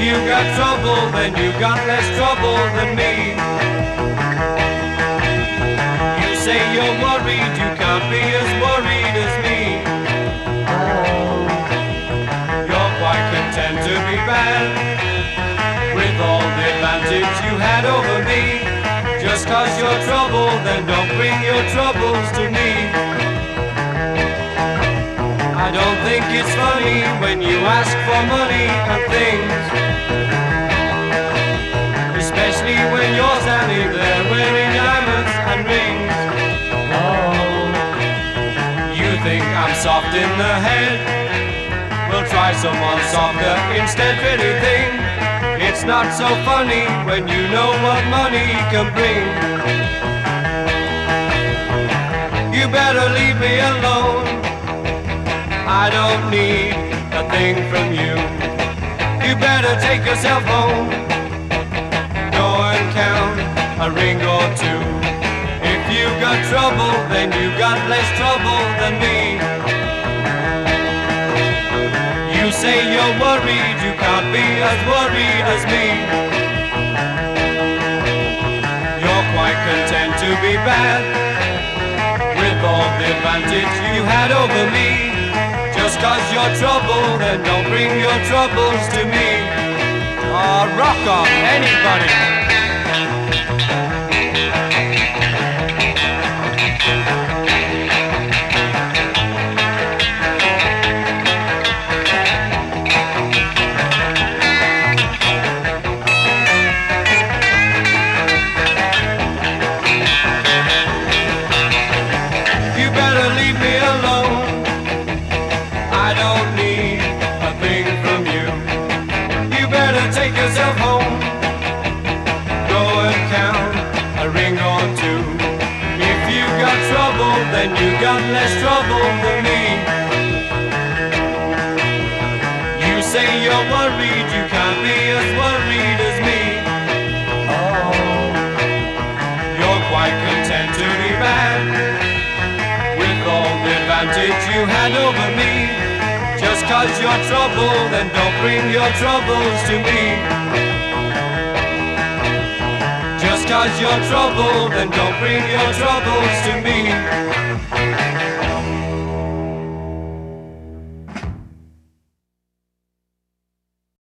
you got trouble, then you got less trouble than me. You say you're worried, you can't be as worried as me. You're quite content to be bad with all the advantage you had over me. Just cause you're trouble, then don't bring your troubles to me. I don't think it's funny when you ask for money and things. Soft in the head? We'll try someone softer instead, pretty thing. It's not so funny when you know what money can bring. You better leave me alone. I don't need a thing from you. You better take yourself home. Go and count a ring got trouble, then you got less trouble than me. You say you're worried, you can't be as worried as me. You're quite content to be bad with all the advantage you had over me. Just cause you're trouble, then don't bring your troubles to me. Oh, rock on, anybody. I don't need a thing from you. You better take yourself home. Go and count a ring or two. If you got trouble, then you got less trouble than me. You say you're worried, you can't be as worried as me. Oh, you're quite content to with all the advantage you had over me. Just cause you're trouble, then don't bring your troubles to me. Just cause you're trouble, then don't bring your troubles to me.